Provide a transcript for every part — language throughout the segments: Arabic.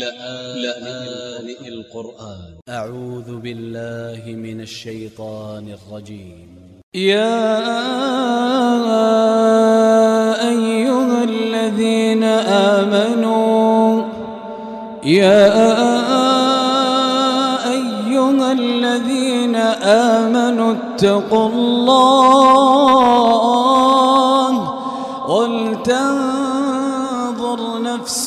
لآن القرآن. أ ع و ذ ب ا ل ل ه من ا ل ش ي ط ا ن ا ل ج ي م يا أيها الذين آمنوا يا أيها الذين آمنوا اتقوا الله. ولتنظر نفس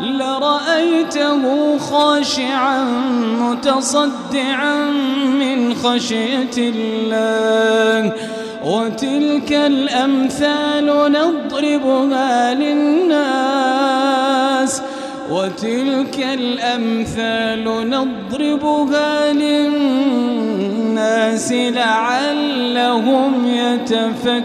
لرأيته خاشعا متصدعا من خشية الله. وتلك الأمثال نضربها للناس. وتلك الأمثال نضربها للناس لعلهم يتفكرون.